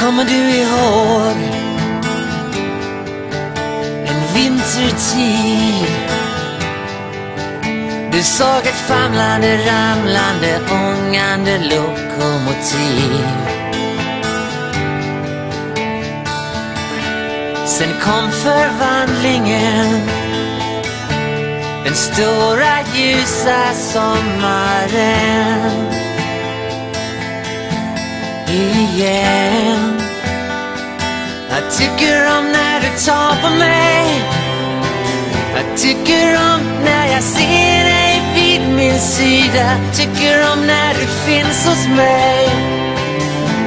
Kommer du ihåg en vintertid? Du såg ett famlande, ramlande, ångande lokomotiv. Sen kom förvandlingen Den stora ljusa sommaren Igen tycker om när du tar på mig. Jag tycker om när jag ser dig vid min sida. Tycker om när du finns hos mig.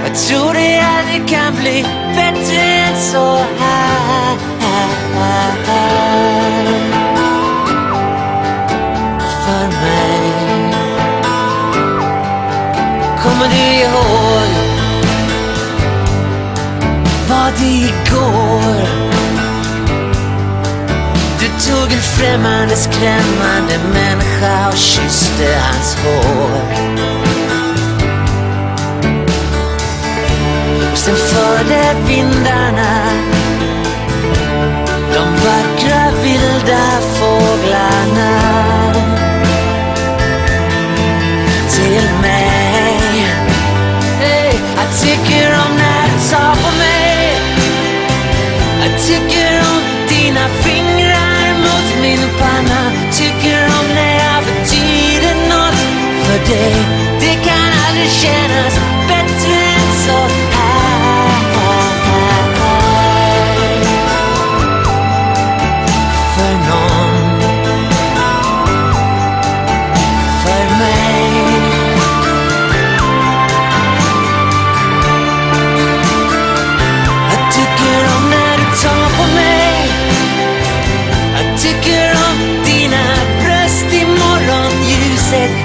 Jag tror det aldrig kan bli bättre än så här. För mig. Kommer du ihåg Var igår. Du tog en främmande skrämmande människa och kysste hans hår. Sen förde vindarna day Det kan aldrig kännas bättre än så. Här För någon. För mig. Jag tycker om när du tar på mig. Jag tycker om dina bröst i morgonljuset.